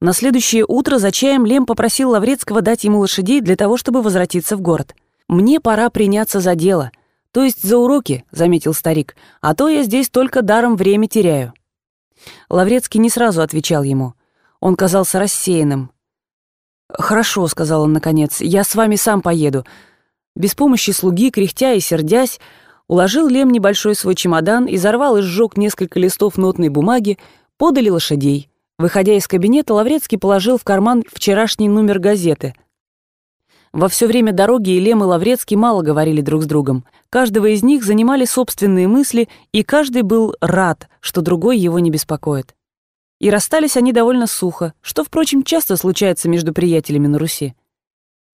На следующее утро за чаем Лем попросил Лаврецкого дать ему лошадей для того, чтобы возвратиться в город. «Мне пора приняться за дело, то есть за уроки», — заметил старик, «а то я здесь только даром время теряю». Лаврецкий не сразу отвечал ему. Он казался рассеянным. «Хорошо», — сказал он наконец, — «я с вами сам поеду». Без помощи слуги, кряхтя и сердясь, уложил Лем небольшой свой чемодан, изорвал и сжег несколько листов нотной бумаги, подали лошадей. Выходя из кабинета, Лаврецкий положил в карман вчерашний номер газеты. Во все время дороги и Лем и Лаврецкий мало говорили друг с другом. Каждого из них занимали собственные мысли, и каждый был рад, что другой его не беспокоит. И расстались они довольно сухо, что, впрочем, часто случается между приятелями на Руси.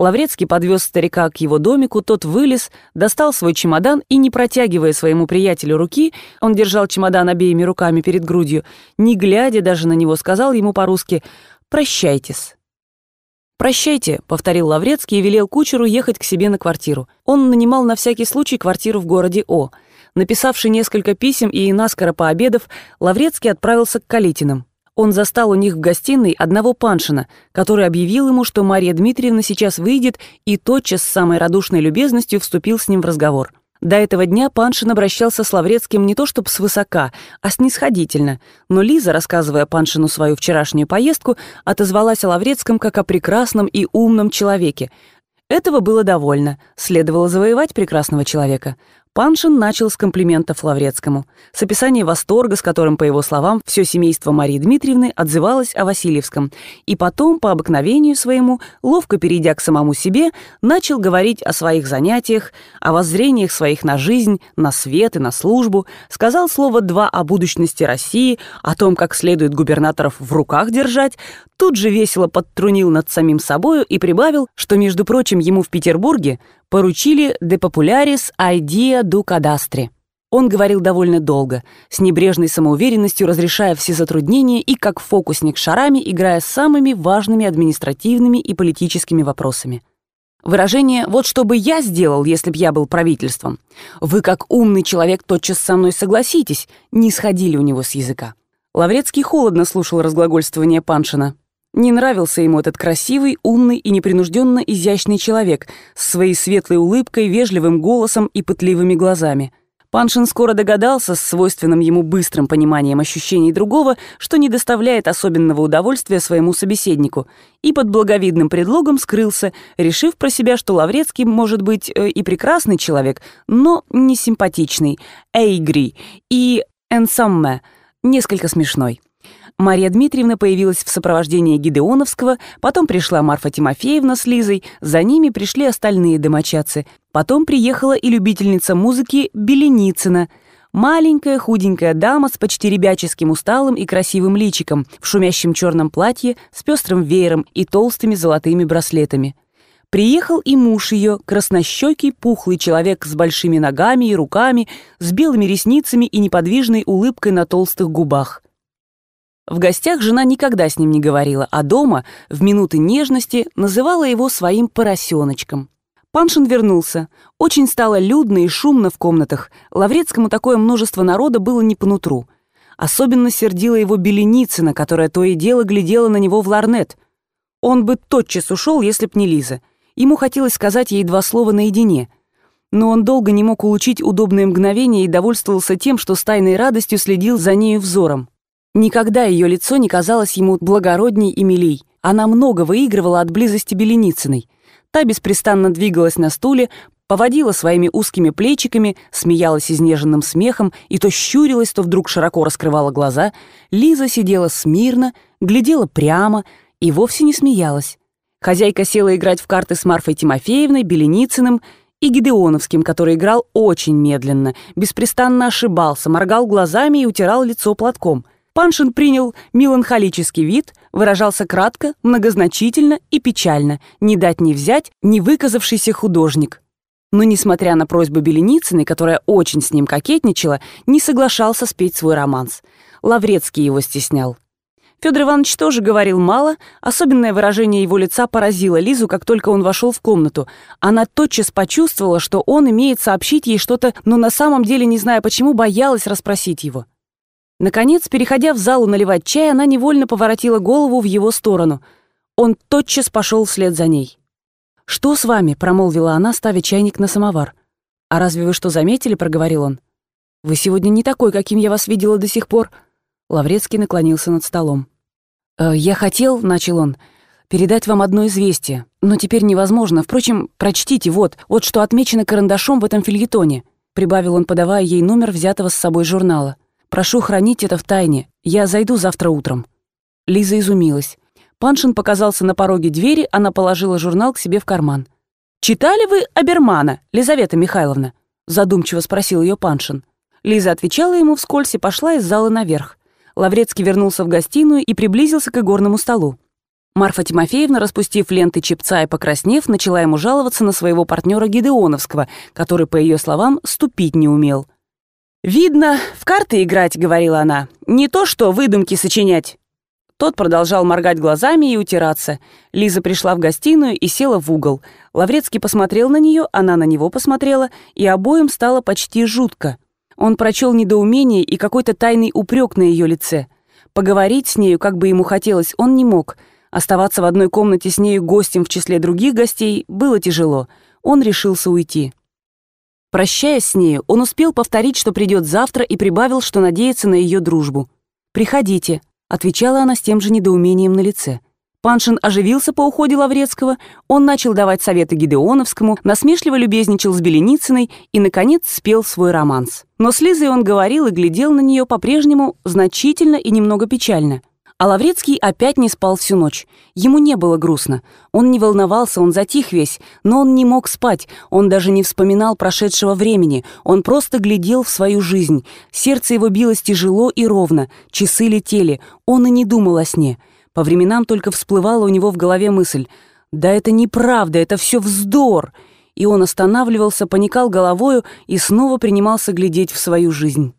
Лаврецкий подвез старика к его домику, тот вылез, достал свой чемодан и, не протягивая своему приятелю руки, он держал чемодан обеими руками перед грудью, не глядя даже на него, сказал ему по-русски «Прощайтесь». «Прощайте», — повторил Лаврецкий и велел кучеру ехать к себе на квартиру. Он нанимал на всякий случай квартиру в городе О. Написавший несколько писем и наскоро пообедав, Лаврецкий отправился к Калитинам он застал у них в гостиной одного паншина, который объявил ему, что Мария Дмитриевна сейчас выйдет, и тотчас с самой радушной любезностью вступил с ним в разговор. До этого дня Паншин обращался с Лаврецким не то чтобы свысока, а снисходительно, но Лиза, рассказывая Паншину свою вчерашнюю поездку, отозвалась о Лаврецком как о прекрасном и умном человеке. Этого было довольно, следовало завоевать прекрасного человека. Паншин начал с комплиментов Лаврецкому, с описания восторга, с которым, по его словам, все семейство Марии Дмитриевны отзывалось о Васильевском, и потом, по обыкновению своему, ловко перейдя к самому себе, начал говорить о своих занятиях, о воззрениях своих на жизнь, на свет и на службу, сказал слово «два» о будущности России, о том, как следует губернаторов в руках держать, тут же весело подтрунил над самим собою и прибавил, что, между прочим, ему в Петербурге поручили «De popularis idea du cadastre». Он говорил довольно долго, с небрежной самоуверенностью разрешая все затруднения и как фокусник шарами, играя с самыми важными административными и политическими вопросами. Выражение «вот что бы я сделал, если б я был правительством», «вы как умный человек тотчас со мной согласитесь», не сходили у него с языка. Лаврецкий холодно слушал разглагольствование Паншина. Не нравился ему этот красивый, умный и непринужденно изящный человек с своей светлой улыбкой, вежливым голосом и пытливыми глазами. Паншин скоро догадался с свойственным ему быстрым пониманием ощущений другого, что не доставляет особенного удовольствия своему собеседнику, и под благовидным предлогом скрылся, решив про себя, что Лаврецкий может быть э, и прекрасный человек, но не симпатичный, эйгри и энсамме, несколько смешной. Мария Дмитриевна появилась в сопровождении Гидеоновского, потом пришла Марфа Тимофеевна с Лизой, за ними пришли остальные домочадцы. Потом приехала и любительница музыки Беленицына, маленькая худенькая дама с почти ребяческим усталым и красивым личиком, в шумящем черном платье, с пестрым веером и толстыми золотыми браслетами. Приехал и муж ее, краснощекий, пухлый человек с большими ногами и руками, с белыми ресницами и неподвижной улыбкой на толстых губах. В гостях жена никогда с ним не говорила, а дома, в минуты нежности, называла его своим поросеночком. Паншин вернулся. Очень стало людно и шумно в комнатах. Лаврецкому такое множество народа было не по нутру. Особенно сердила его Беленицына, которая то и дело глядела на него в ларнет. Он бы тотчас ушел, если б не Лиза. Ему хотелось сказать ей два слова наедине. Но он долго не мог улучить удобное мгновение и довольствовался тем, что с тайной радостью следил за нею взором. Никогда ее лицо не казалось ему благородней и милей. Она много выигрывала от близости Беленицыной. Та беспрестанно двигалась на стуле, поводила своими узкими плечиками, смеялась изнеженным смехом и то щурилась, то вдруг широко раскрывала глаза. Лиза сидела смирно, глядела прямо и вовсе не смеялась. Хозяйка села играть в карты с Марфой Тимофеевной, Беленицыным и Гидеоновским, который играл очень медленно, беспрестанно ошибался, моргал глазами и утирал лицо платком — Паншин принял меланхолический вид, выражался кратко, многозначительно и печально, не дать не взять, не выказавшийся художник. Но, несмотря на просьбу Беленицыной, которая очень с ним кокетничала, не соглашался спеть свой романс. Лаврецкий его стеснял. Федор Иванович тоже говорил мало, особенное выражение его лица поразило Лизу, как только он вошел в комнату. Она тотчас почувствовала, что он имеет сообщить ей что-то, но на самом деле, не зная почему, боялась расспросить его. Наконец, переходя в залу наливать чай, она невольно поворотила голову в его сторону. Он тотчас пошел вслед за ней. «Что с вами?» — промолвила она, ставя чайник на самовар. «А разве вы что заметили?» — проговорил он. «Вы сегодня не такой, каким я вас видела до сих пор». Лаврецкий наклонился над столом. «Э, «Я хотел», — начал он, — «передать вам одно известие, но теперь невозможно. Впрочем, прочтите, вот, вот что отмечено карандашом в этом фильетоне», — прибавил он, подавая ей номер взятого с собой журнала. «Прошу хранить это в тайне. Я зайду завтра утром». Лиза изумилась. Паншин показался на пороге двери, она положила журнал к себе в карман. «Читали вы Абермана, Лизавета Михайловна?» задумчиво спросил ее Паншин. Лиза отвечала ему вскользь и пошла из зала наверх. Лаврецкий вернулся в гостиную и приблизился к игорному столу. Марфа Тимофеевна, распустив ленты чепца и покраснев, начала ему жаловаться на своего партнера Гидеоновского, который, по ее словам, ступить не умел. «Видно, в карты играть», — говорила она. «Не то что выдумки сочинять». Тот продолжал моргать глазами и утираться. Лиза пришла в гостиную и села в угол. Лаврецкий посмотрел на нее, она на него посмотрела, и обоим стало почти жутко. Он прочел недоумение и какой-то тайный упрек на ее лице. Поговорить с нею, как бы ему хотелось, он не мог. Оставаться в одной комнате с нею гостем в числе других гостей было тяжело. Он решился уйти. Прощаясь с нею, он успел повторить, что придет завтра, и прибавил, что надеется на ее дружбу. «Приходите», — отвечала она с тем же недоумением на лице. Паншин оживился по уходе Лаврецкого, он начал давать советы Гидеоновскому, насмешливо любезничал с Беленицыной и, наконец, спел свой романс. Но с Лизой он говорил и глядел на нее по-прежнему значительно и немного печально. А Лаврецкий опять не спал всю ночь. Ему не было грустно. Он не волновался, он затих весь, но он не мог спать, он даже не вспоминал прошедшего времени, он просто глядел в свою жизнь. Сердце его билось тяжело и ровно, часы летели, он и не думал о сне — по временам только всплывала у него в голове мысль «Да это неправда, это все вздор!» И он останавливался, поникал головою и снова принимался глядеть в свою жизнь.